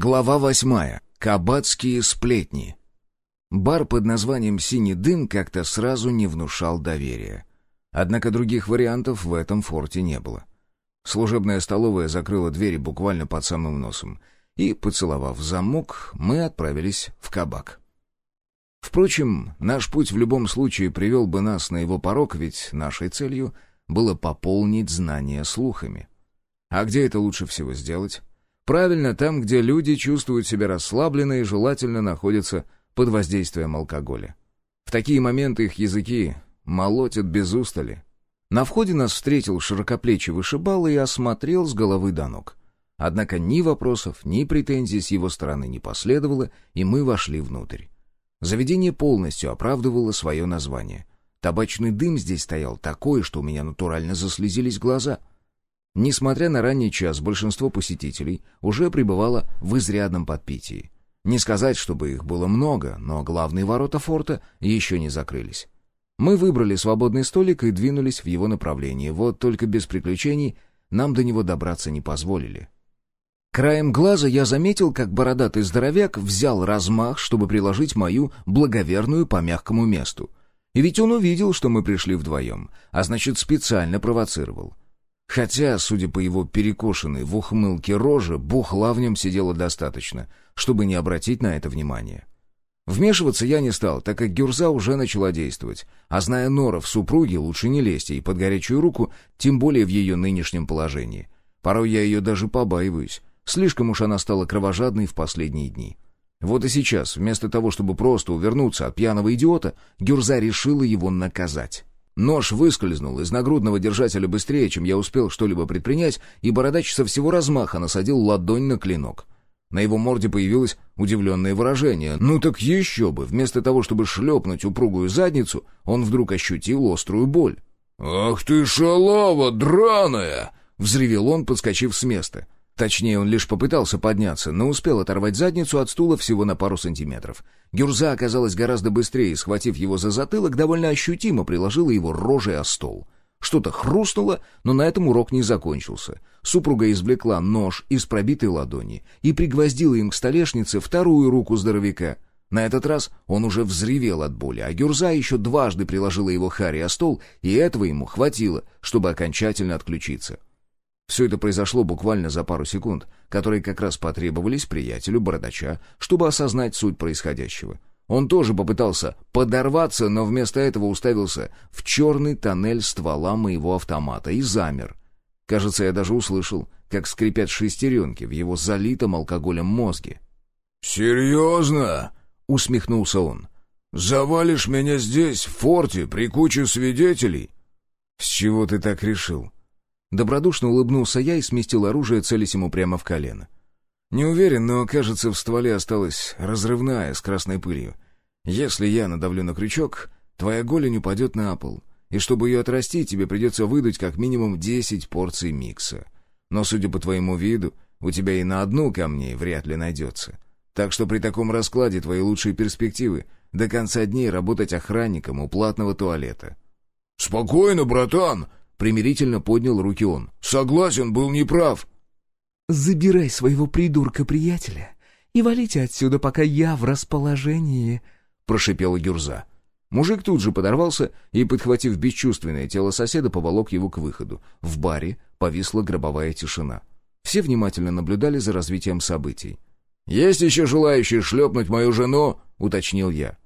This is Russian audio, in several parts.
Глава восьмая. Кабацкие сплетни. Бар под названием «Синий дым» как-то сразу не внушал доверия. Однако других вариантов в этом форте не было. Служебная столовая закрыла двери буквально под самым носом, и, поцеловав замок, мы отправились в кабак. Впрочем, наш путь в любом случае привел бы нас на его порог, ведь нашей целью было пополнить знания слухами. А где это лучше всего сделать? Правильно, там, где люди чувствуют себя расслабленно и желательно находятся под воздействием алкоголя. В такие моменты их языки молотят без устали. На входе нас встретил широкоплечий вышибал и осмотрел с головы до ног. Однако ни вопросов, ни претензий с его стороны не последовало, и мы вошли внутрь. Заведение полностью оправдывало свое название. Табачный дым здесь стоял такой, что у меня натурально заслезились глаза — Несмотря на ранний час, большинство посетителей уже пребывало в изрядном подпитии. Не сказать, чтобы их было много, но главные ворота форта еще не закрылись. Мы выбрали свободный столик и двинулись в его направлении, вот только без приключений нам до него добраться не позволили. Краем глаза я заметил, как бородатый здоровяк взял размах, чтобы приложить мою благоверную по мягкому месту. И ведь он увидел, что мы пришли вдвоем, а значит, специально провоцировал. Хотя, судя по его перекошенной в ухмылке роже, бухла в нем сидело достаточно, чтобы не обратить на это внимание. Вмешиваться я не стал, так как Гюрза уже начала действовать, а зная Норов супруги, лучше не лезть ей под горячую руку, тем более в ее нынешнем положении. Порой я ее даже побаиваюсь, слишком уж она стала кровожадной в последние дни. Вот и сейчас, вместо того, чтобы просто увернуться от пьяного идиота, Гюрза решила его наказать. Нож выскользнул из нагрудного держателя быстрее, чем я успел что-либо предпринять, и бородач со всего размаха насадил ладонь на клинок. На его морде появилось удивленное выражение. Ну так еще бы! Вместо того, чтобы шлепнуть упругую задницу, он вдруг ощутил острую боль. «Ах ты шалава драная!» — взревел он, подскочив с места. Точнее, он лишь попытался подняться, но успел оторвать задницу от стула всего на пару сантиметров. Гюрза оказалась гораздо быстрее, схватив его за затылок, довольно ощутимо приложила его рожей о стол. Что-то хрустнуло, но на этом урок не закончился. Супруга извлекла нож из пробитой ладони и пригвоздила им к столешнице вторую руку здоровяка. На этот раз он уже взревел от боли, а Гюрза еще дважды приложила его Харри о стол, и этого ему хватило, чтобы окончательно отключиться. Все это произошло буквально за пару секунд, которые как раз потребовались приятелю Бородача, чтобы осознать суть происходящего. Он тоже попытался подорваться, но вместо этого уставился в черный тоннель ствола моего автомата и замер. Кажется, я даже услышал, как скрипят шестеренки в его залитом алкоголем мозге. «Серьезно?» — усмехнулся он. «Завалишь меня здесь, в форте, при куче свидетелей?» «С чего ты так решил?» Добродушно улыбнулся я и сместил оружие, целясь ему прямо в колено. Не уверен, но, кажется, в стволе осталась разрывная с красной пылью. Если я надавлю на крючок, твоя голень упадет на пол, и чтобы ее отрастить, тебе придется выдуть как минимум десять порций микса. Но, судя по твоему виду, у тебя и на одну камней вряд ли найдется. Так что при таком раскладе твои лучшие перспективы — до конца дней работать охранником у платного туалета. «Спокойно, братан!» Примирительно поднял руки он. «Согласен, был неправ». «Забирай своего придурка-приятеля и валите отсюда, пока я в расположении», — прошипела Гюрза. Мужик тут же подорвался и, подхватив бесчувственное тело соседа, поволок его к выходу. В баре повисла гробовая тишина. Все внимательно наблюдали за развитием событий. «Есть еще желающие шлепнуть мою жену?» — уточнил я.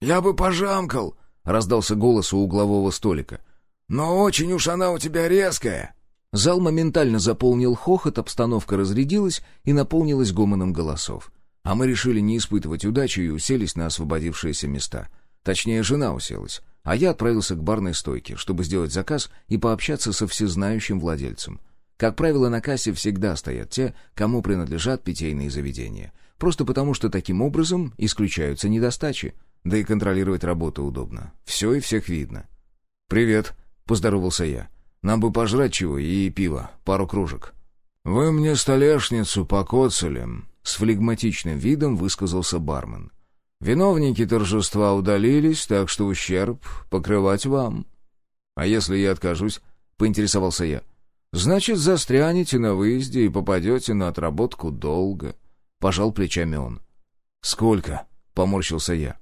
«Я бы пожамкал», — раздался голос у углового столика. «Но очень уж она у тебя резкая!» Зал моментально заполнил хохот, обстановка разрядилась и наполнилась гомоном голосов. А мы решили не испытывать удачи и уселись на освободившиеся места. Точнее, жена уселась, а я отправился к барной стойке, чтобы сделать заказ и пообщаться со всезнающим владельцем. Как правило, на кассе всегда стоят те, кому принадлежат питейные заведения. Просто потому, что таким образом исключаются недостачи. Да и контролировать работу удобно. Все и всех видно. «Привет», поздоровался я. «Нам бы пожрать чего и пиво, пару кружек». «Вы мне столешницу покоцали», — с флегматичным видом высказался бармен. «Виновники торжества удалились, так что ущерб покрывать вам». «А если я откажусь?» — поинтересовался я. «Значит, застрянете на выезде и попадете на отработку долго. — пожал плечами он. «Сколько?» — поморщился я.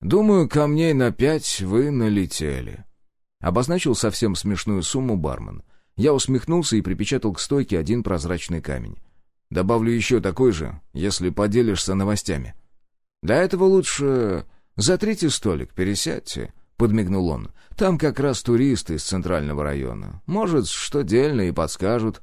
«Думаю, камней на пять вы налетели». Обозначил совсем смешную сумму бармен. Я усмехнулся и припечатал к стойке один прозрачный камень. Добавлю еще такой же, если поделишься новостями. Для этого лучше за третий столик пересядьте, — подмигнул он. Там как раз туристы из центрального района. Может, что дельно и подскажут.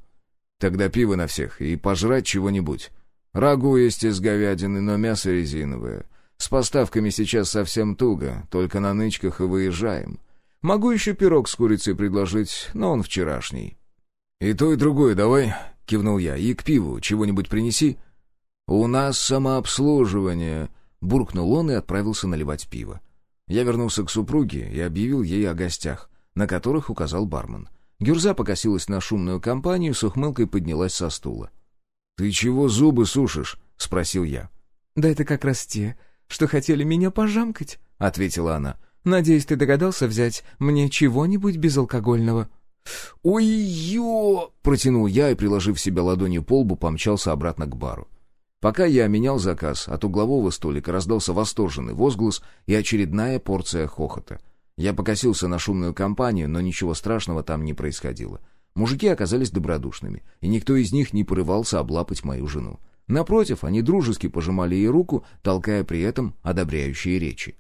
Тогда пиво на всех и пожрать чего-нибудь. Рагу есть из говядины, но мясо резиновое. С поставками сейчас совсем туго, только на нычках и выезжаем. Могу еще пирог с курицей предложить, но он вчерашний». «И то, и другое давай», — кивнул я. «И к пиву чего-нибудь принеси». «У нас самообслуживание», — буркнул он и отправился наливать пиво. Я вернулся к супруге и объявил ей о гостях, на которых указал бармен. Гюрза покосилась на шумную компанию, с ухмылкой поднялась со стула. «Ты чего зубы сушишь?» — спросил я. «Да это как раз те, что хотели меня пожамкать», — ответила она. «Надеюсь, ты догадался взять мне чего-нибудь безалкогольного». «Ой-ё!» — протянул я и, приложив себя ладонью по лбу, помчался обратно к бару. Пока я менял заказ, от углового столика раздался восторженный возглас и очередная порция хохота. Я покосился на шумную компанию, но ничего страшного там не происходило. Мужики оказались добродушными, и никто из них не порывался облапать мою жену. Напротив, они дружески пожимали ей руку, толкая при этом одобряющие речи.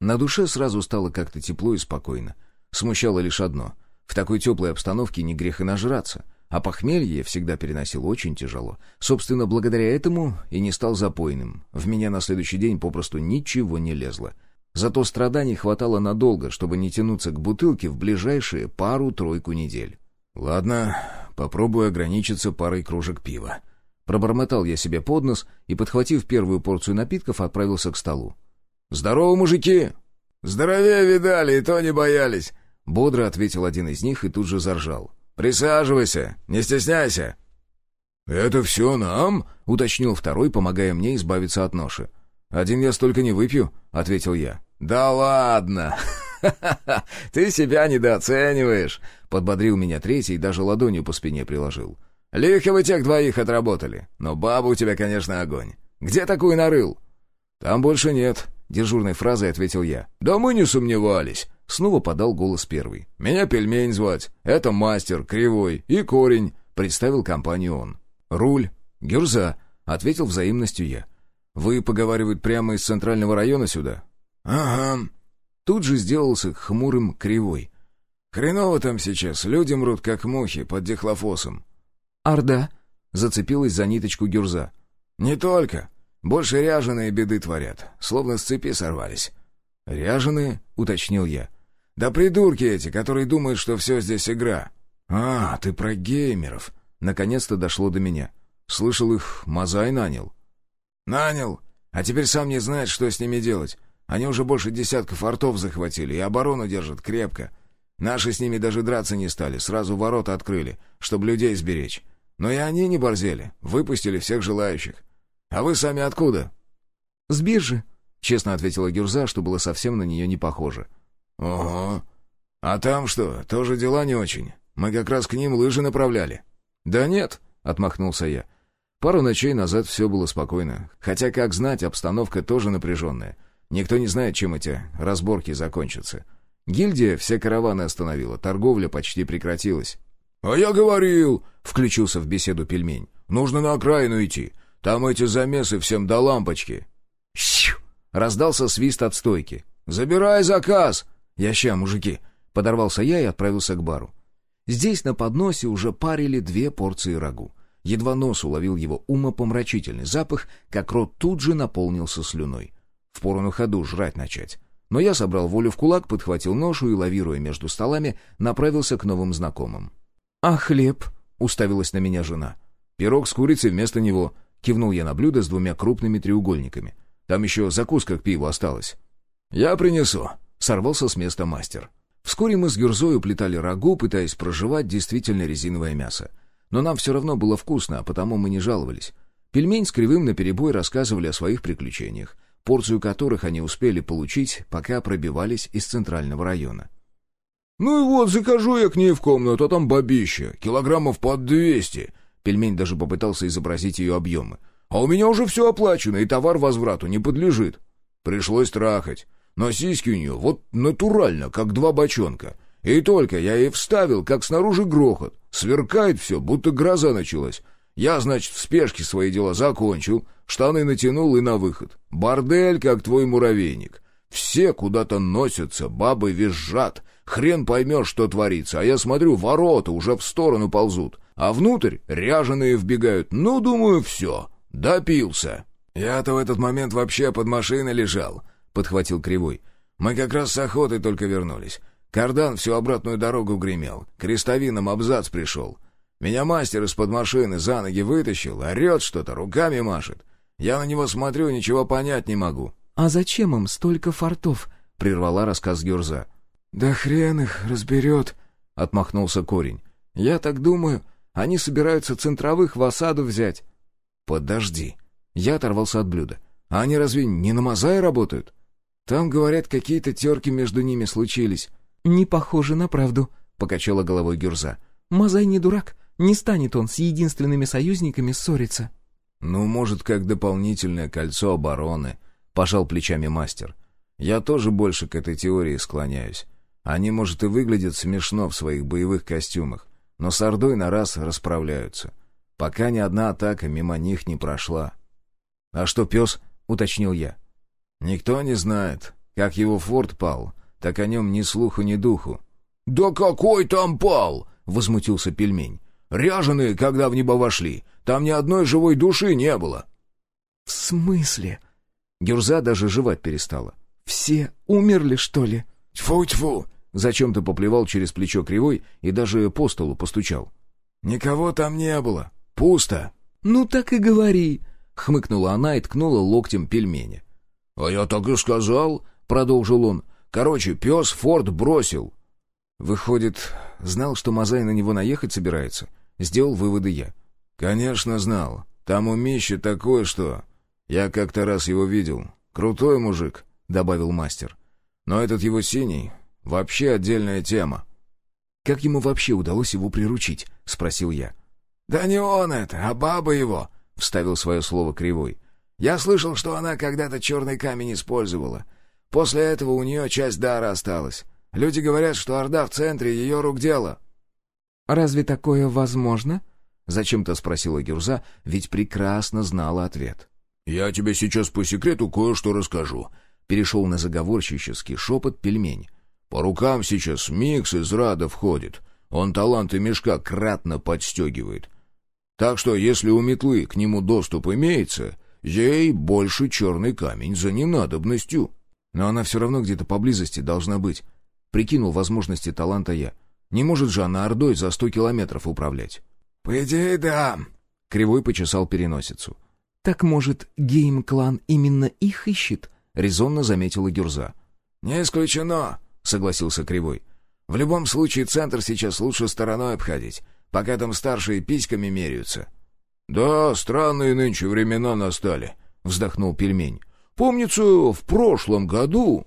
На душе сразу стало как-то тепло и спокойно. Смущало лишь одно. В такой теплой обстановке не грех и нажраться. А похмелье я всегда переносил очень тяжело. Собственно, благодаря этому и не стал запойным. В меня на следующий день попросту ничего не лезло. Зато страданий хватало надолго, чтобы не тянуться к бутылке в ближайшие пару-тройку недель. «Ладно, попробую ограничиться парой кружек пива». Пробормотал я себе под нос и, подхватив первую порцию напитков, отправился к столу. «Здорово, мужики!» «Здоровее видали, и то не боялись!» Бодро ответил один из них и тут же заржал. «Присаживайся, не стесняйся!» «Это все нам?» — уточнил второй, помогая мне избавиться от ноши. «Один я столько не выпью», — ответил я. «Да ладно! Ты себя недооцениваешь!» — подбодрил меня третий и даже ладонью по спине приложил. «Лихо вы тех двоих отработали, но баба у тебя, конечно, огонь. Где такую нарыл?» «Там больше нет», — дежурной фразой ответил я. «Да мы не сомневались!» Снова подал голос первый. «Меня пельмень звать. Это мастер, кривой и корень», — представил компанию он. «Руль, гюрза», — ответил взаимностью я. «Вы, поговаривают, прямо из центрального района сюда?» «Ага». Тут же сделался хмурым кривой. «Хреново там сейчас, люди мрут, как мухи, под дихлофосом». «Орда?» — зацепилась за ниточку гюрза. «Не только. Больше ряженые беды творят, словно с цепи сорвались». «Ряженые?» — уточнил я. «Да придурки эти, которые думают, что все здесь игра». «А, ты про геймеров». Наконец-то дошло до меня. Слышал их, Мазай нанял. «Нанял. А теперь сам не знает, что с ними делать. Они уже больше десятков артов захватили и оборону держат крепко. Наши с ними даже драться не стали, сразу ворота открыли, чтобы людей сберечь. Но и они не борзели, выпустили всех желающих. А вы сами откуда?» «С биржи», — честно ответила Гюрза, что было совсем на нее не похоже. «Ого. А там что, тоже дела не очень? Мы как раз к ним лыжи направляли». «Да нет», — отмахнулся я. Пару ночей назад все было спокойно. Хотя, как знать, обстановка тоже напряженная. Никто не знает, чем эти разборки закончатся. Гильдия все караваны остановила, торговля почти прекратилась. «А я говорил!» — включился в беседу пельмень. «Нужно на окраину идти. Там эти замесы всем до лампочки». «Щу!» — раздался свист от стойки. «Забирай заказ!» «Я ща, мужики!» — подорвался я и отправился к бару. Здесь на подносе уже парили две порции рагу. Едва нос уловил его умопомрачительный запах, как рот тут же наполнился слюной. Впору на ходу жрать начать. Но я собрал волю в кулак, подхватил ношу и, лавируя между столами, направился к новым знакомым. «А хлеб?» — уставилась на меня жена. «Пирог с курицей вместо него», — кивнул я на блюдо с двумя крупными треугольниками. «Там еще закуска к пиву осталась». «Я принесу», — сорвался с места мастер. Вскоре мы с Гюрзой уплетали рагу, пытаясь проживать действительно резиновое мясо. Но нам все равно было вкусно, а потому мы не жаловались. Пельмень с кривым наперебой рассказывали о своих приключениях, порцию которых они успели получить, пока пробивались из центрального района. «Ну и вот, захожу я к ней в комнату, а там бабища, килограммов под двести». Пельмень даже попытался изобразить ее объемы. А у меня уже все оплачено, и товар возврату не подлежит. Пришлось трахать. Но сиськи у нее вот натурально, как два бочонка. И только я ей вставил, как снаружи грохот. Сверкает все, будто гроза началась. Я, значит, в спешке свои дела закончил, штаны натянул и на выход. Бордель, как твой муравейник. Все куда-то носятся, бабы визжат. Хрен поймешь, что творится. А я смотрю, ворота уже в сторону ползут. А внутрь ряженые вбегают. Ну, думаю, все. Допился. Я-то в этот момент вообще под машиной лежал, подхватил Кривой. Мы как раз с охоты только вернулись. Кардан всю обратную дорогу гремел. Крестовином абзац пришел. Меня мастер из-под машины за ноги вытащил, орет что-то, руками машет. Я на него смотрю, ничего понять не могу. «А зачем им столько фортов?» — прервала рассказ Гюрза. «Да хрен их разберет», — отмахнулся корень. «Я так думаю, они собираются центровых в осаду взять». «Подожди». Я оторвался от блюда. «А они разве не на Мазае работают?» «Там, говорят, какие-то терки между ними случились». «Не похоже на правду», — покачала головой Гюрза. «Мазай не дурак. Не станет он с единственными союзниками ссориться». «Ну, может, как дополнительное кольцо обороны», — пожал плечами мастер. «Я тоже больше к этой теории склоняюсь. Они, может, и выглядят смешно в своих боевых костюмах, но с Ордой на раз расправляются. Пока ни одна атака мимо них не прошла». «А что пес?» — уточнил я. «Никто не знает. Как его форт пал, так о нем ни слуху, ни духу». «Да какой там пал?» — возмутился пельмень. «Ряженые, когда в небо вошли, там ни одной живой души не было». «В смысле?» Гюрза даже жевать перестала. «Все умерли, что ли?» «Тьфу-тьфу!» Зачем-то поплевал через плечо кривой и даже по столу постучал. «Никого там не было. Пусто». «Ну так и говори», — хмыкнула она и ткнула локтем пельмени. «А я так и сказал», — продолжил он. «Короче, пес форт бросил». Выходит, знал, что Мазай на него наехать собирается? Сделал выводы я. «Конечно знал. Там у Мищи такое, что...» «Я как-то раз его видел. Крутой мужик», — добавил мастер. «Но этот его синий — вообще отдельная тема». «Как ему вообще удалось его приручить?» — спросил я. «Да не он это, а баба его», — вставил свое слово Кривой. «Я слышал, что она когда-то черный камень использовала. После этого у нее часть дара осталась. Люди говорят, что Орда в центре ее рук дело». «Разве такое возможно?» — зачем-то спросила Гюрза, ведь прекрасно знала ответ. «Я тебе сейчас по секрету кое-что расскажу», — перешел на заговорщический шепот пельмень. «По рукам сейчас микс из рада входит. Он таланты мешка кратно подстегивает. Так что, если у метлы к нему доступ имеется, ей больше черный камень за ненадобностью». «Но она все равно где-то поблизости должна быть», — прикинул возможности таланта я. «Не может же она Ордой за сто километров управлять». «По идее, да», — Кривой почесал переносицу. «Так, может, гейм-клан именно их ищет?» — резонно заметила Гюрза. «Не исключено», — согласился Кривой. «В любом случае, центр сейчас лучше стороной обходить, пока там старшие письками меряются». «Да, странные нынче времена настали», — вздохнул пельмень. «Помнится, в прошлом году...»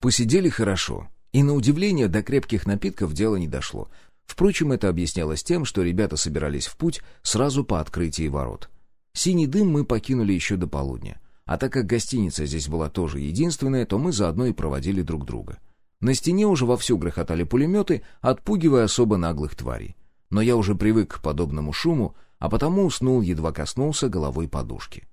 Посидели хорошо, и, на удивление, до крепких напитков дело не дошло. Впрочем, это объяснялось тем, что ребята собирались в путь сразу по открытии ворот. Синий дым мы покинули еще до полудня. А так как гостиница здесь была тоже единственная, то мы заодно и проводили друг друга. На стене уже вовсю грохотали пулеметы, отпугивая особо наглых тварей. Но я уже привык к подобному шуму, а потому уснул, едва коснулся головой подушки.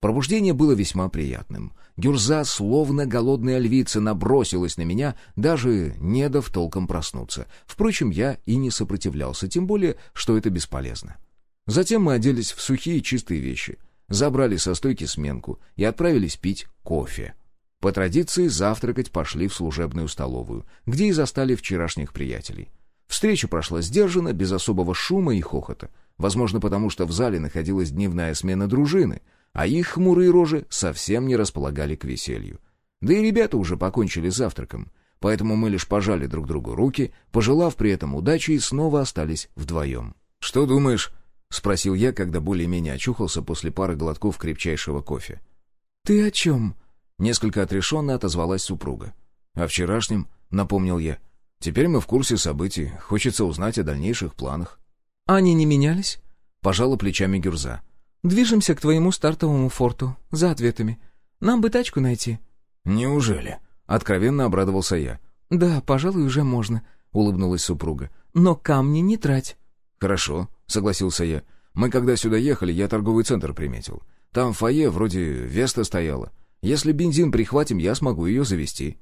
Пробуждение было весьма приятным. Гюрза, словно голодная львица, набросилась на меня, даже не дав толком проснуться. Впрочем, я и не сопротивлялся, тем более, что это бесполезно. Затем мы оделись в сухие чистые вещи, забрали со стойки сменку и отправились пить кофе. По традиции завтракать пошли в служебную столовую, где и застали вчерашних приятелей. Встреча прошла сдержанно, без особого шума и хохота. Возможно, потому что в зале находилась дневная смена дружины — а их хмурые рожи совсем не располагали к веселью. Да и ребята уже покончили завтраком, поэтому мы лишь пожали друг другу руки, пожелав при этом удачи и снова остались вдвоем. «Что думаешь?» — спросил я, когда более-менее очухался после пары глотков крепчайшего кофе. «Ты о чем?» — несколько отрешенно отозвалась супруга. «О вчерашнем?» — напомнил я. «Теперь мы в курсе событий, хочется узнать о дальнейших планах». «Они не менялись?» — пожала плечами Гюрза. Движемся к твоему стартовому форту, за ответами. Нам бы тачку найти». «Неужели?» — откровенно обрадовался я. «Да, пожалуй, уже можно», — улыбнулась супруга. «Но камни не трать». «Хорошо», — согласился я. «Мы когда сюда ехали, я торговый центр приметил. Там в фойе вроде Веста стояла. Если бензин прихватим, я смогу ее завести».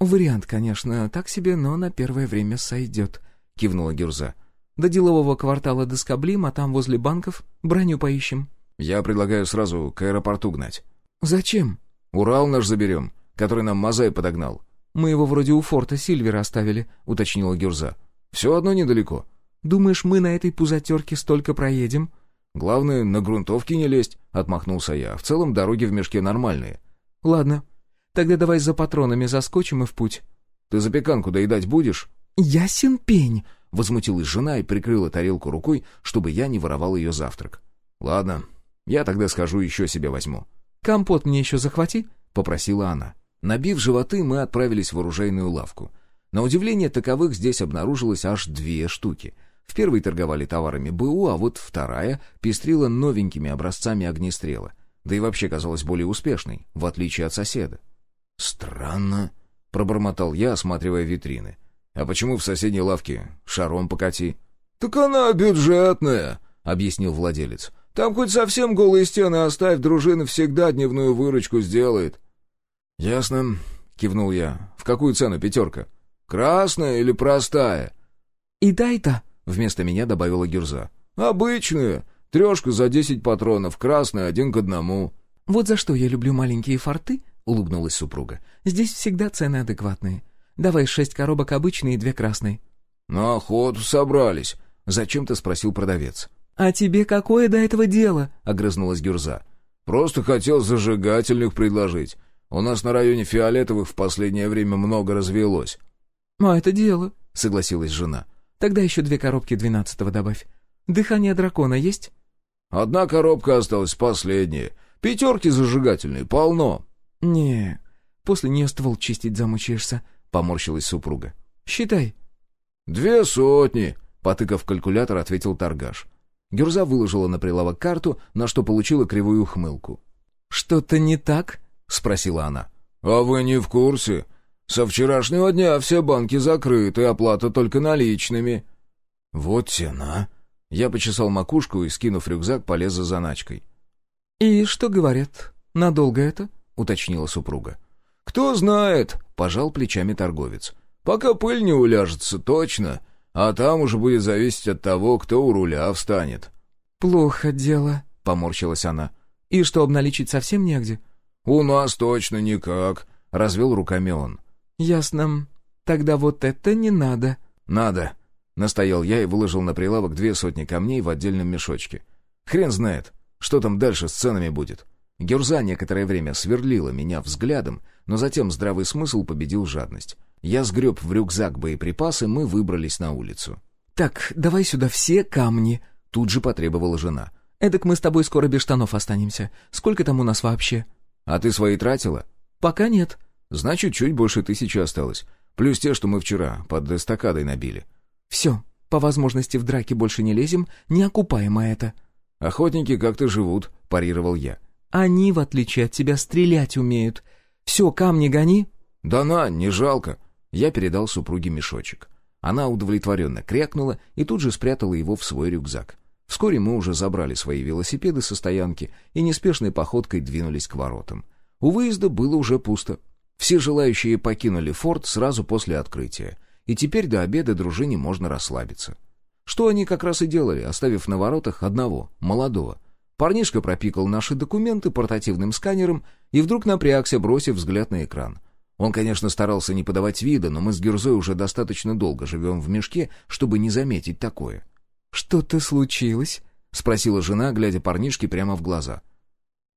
«Вариант, конечно, так себе, но на первое время сойдет», — кивнула Гюрза. «До делового квартала доскоблим, а там возле банков броню поищем». «Я предлагаю сразу к аэропорту гнать». «Зачем?» «Урал наш заберем, который нам Мазай подогнал». «Мы его вроде у форта Сильвера оставили», — уточнила Гюрза. «Все одно недалеко». «Думаешь, мы на этой пузатерке столько проедем?» «Главное, на грунтовке не лезть», — отмахнулся я. «В целом дороги в мешке нормальные». «Ладно, тогда давай за патронами заскочим и в путь». «Ты запеканку доедать будешь?» «Ясен пень!» — возмутилась жена и прикрыла тарелку рукой, чтобы я не воровал ее завтрак. «Ладно, я тогда схожу еще себе возьму». «Компот мне еще захвати», — попросила она. Набив животы, мы отправились в оружейную лавку. На удивление, таковых здесь обнаружилось аж две штуки. В первой торговали товарами БУ, а вот вторая пестрила новенькими образцами огнестрела. Да и вообще казалась более успешной, в отличие от соседа. «Странно», — пробормотал я, осматривая витрины. «А почему в соседней лавке шаром покати?» «Так она бюджетная», — объяснил владелец. «Там хоть совсем голые стены оставь, дружина всегда дневную выручку сделает». «Ясно», — кивнул я. «В какую цену пятерка?» «Красная или простая?» «И дай-то», — вместо меня добавила Гюрза. «Обычная. Трешка за десять патронов, красная один к одному». «Вот за что я люблю маленькие форты», — улыбнулась супруга. «Здесь всегда цены адекватные. Давай шесть коробок обычные и две красные». «На охоту собрались», — зачем-то спросил продавец. «А тебе какое до этого дело?» — огрызнулась Гюрза. «Просто хотел зажигательных предложить. У нас на районе фиолетовых в последнее время много развелось». «А это дело», — согласилась жена. «Тогда еще две коробки двенадцатого добавь. Дыхание дракона есть?» «Одна коробка осталась, последняя. Пятерки зажигательные, полно». «Не, после нее ствол чистить замучаешься», — поморщилась супруга. «Считай». «Две сотни», — потыкав калькулятор, ответил торгаш. Гюрза выложила на прилавок карту, на что получила кривую ухмылку. «Что-то не так?» — спросила она. «А вы не в курсе? Со вчерашнего дня все банки закрыты, оплата только наличными». «Вот тена». Я почесал макушку и, скинув рюкзак, полез за заначкой. «И что говорят? Надолго это?» — уточнила супруга. «Кто знает», — пожал плечами торговец. «Пока пыль не уляжется, точно. А там уже будет зависеть от того, кто у руля встанет». «Плохо дело», — поморщилась она. «И что, обналичить совсем негде?» «У нас точно никак», — развел руками он. «Ясно. Тогда вот это не надо». «Надо», — настоял я и выложил на прилавок две сотни камней в отдельном мешочке. «Хрен знает, что там дальше с ценами будет». Гюрза некоторое время сверлила меня взглядом, но затем здравый смысл победил жадность. Я сгреб в рюкзак боеприпасы, мы выбрались на улицу. «Так, давай сюда все камни», — тут же потребовала жена. «Эдак мы с тобой скоро без штанов останемся. Сколько там у нас вообще?» «А ты свои тратила?» «Пока нет». «Значит, чуть больше тысячи осталось. Плюс те, что мы вчера под эстакадой набили». «Все, по возможности в драке больше не лезем, не окупаемо это». «Охотники как-то живут», — парировал я. «Они, в отличие от тебя, стрелять умеют. Все, камни гони». «Да на, не жалко». Я передал супруге мешочек. Она удовлетворенно крякнула и тут же спрятала его в свой рюкзак. Вскоре мы уже забрали свои велосипеды со стоянки и неспешной походкой двинулись к воротам. У выезда было уже пусто. Все желающие покинули форт сразу после открытия, и теперь до обеда дружине можно расслабиться. Что они как раз и делали, оставив на воротах одного, молодого. Парнишка пропикал наши документы портативным сканером и вдруг напрягся, бросив взгляд на экран — он, конечно, старался не подавать вида, но мы с Гюрзой уже достаточно долго живем в мешке, чтобы не заметить такое. «Что-то случилось?» — спросила жена, глядя парнишке прямо в глаза.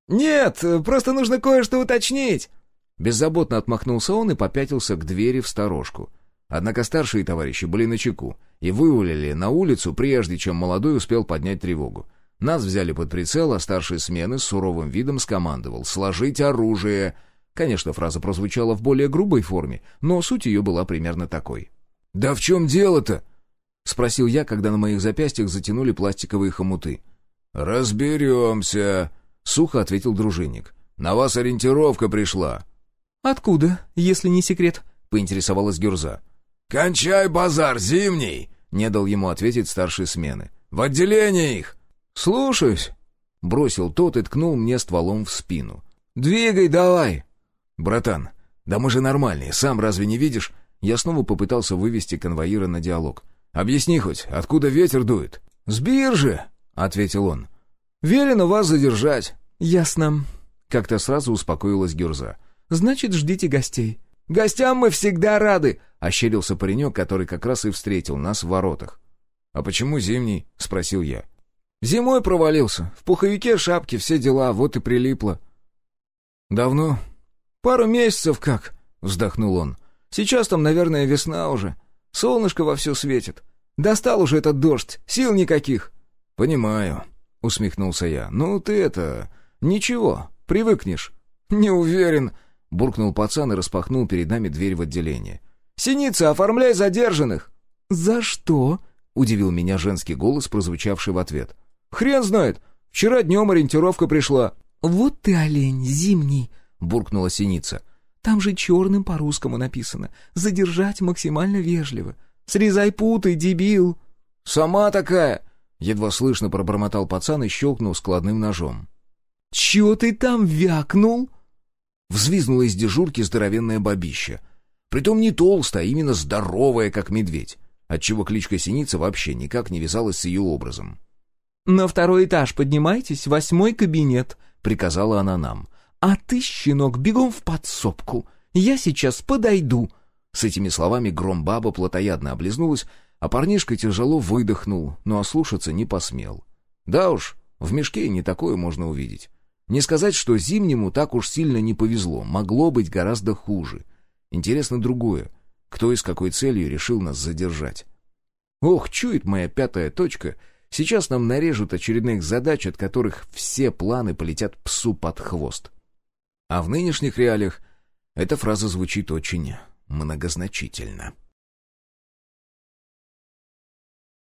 «Нет, просто нужно кое-что уточнить!» Беззаботно отмахнулся он и попятился к двери в сторожку. Однако старшие товарищи были на чеку и вывалили на улицу, прежде чем молодой успел поднять тревогу. Нас взяли под прицел, а старший смены с суровым видом скомандовал «Сложить оружие!» Конечно, фраза прозвучала в более грубой форме, но суть ее была примерно такой. «Да в чем дело-то?» — спросил я, когда на моих запястьях затянули пластиковые хомуты. «Разберемся», — сухо ответил дружинник. «На вас ориентировка пришла». «Откуда, если не секрет?» — поинтересовалась Гюрза. «Кончай базар, зимний!» — не дал ему ответить старший смены. «В отделение их!» «Слушаюсь!» — бросил тот и ткнул мне стволом в спину. «Двигай давай!» «Братан, да мы же нормальные, сам разве не видишь?» Я снова попытался вывести конвоира на диалог. «Объясни хоть, откуда ветер дует?» «С биржи!» — ответил он. «Велено вас задержать». «Ясно». Как-то сразу успокоилась Гюрза. «Значит, ждите гостей». «Гостям мы всегда рады!» — ощерился паренек, который как раз и встретил нас в воротах. «А почему зимний?» — спросил я. «Зимой провалился. В пуховике, шапке, все дела, вот и прилипло». «Давно?» «Пару месяцев как», — вздохнул он. «Сейчас там, наверное, весна уже. Солнышко вовсю светит. Достал уже этот дождь, сил никаких». «Понимаю», — усмехнулся я. «Ну ты это... Ничего, привыкнешь». «Не уверен», — буркнул пацан и распахнул перед нами дверь в отделение. «Синица, оформляй задержанных!» «За что?» — удивил меня женский голос, прозвучавший в ответ. «Хрен знает! Вчера днем ориентировка пришла». «Вот ты олень, зимний!» — буркнула синица. «Там же черным по-русскому написано. Задержать максимально вежливо. Срезай путы, дебил!» «Сама такая!» — едва слышно пробормотал пацан и щелкнул складным ножом. «Чё ты там вякнул?» Взвизнула из дежурки здоровенная бабища. Притом не толстая, а именно здоровая, как медведь, отчего кличка Синица вообще никак не вязалась с ее образом. «На второй этаж поднимайтесь, восьмой кабинет», — приказала она нам. «А ты, щенок, бегом в подсобку. Я сейчас подойду». С этими словами гром-баба плотоядно облизнулась, а парнишка тяжело выдохнул, но ослушаться не посмел. Да уж, в мешке не такое можно увидеть. Не сказать, что зимнему так уж сильно не повезло, могло быть гораздо хуже. Интересно другое. Кто и с какой целью решил нас задержать? Ох, чует моя пятая точка. Сейчас нам нарежут очередных задач, от которых все планы полетят псу под хвост. А в нынешних реалиях эта фраза звучит очень многозначительно.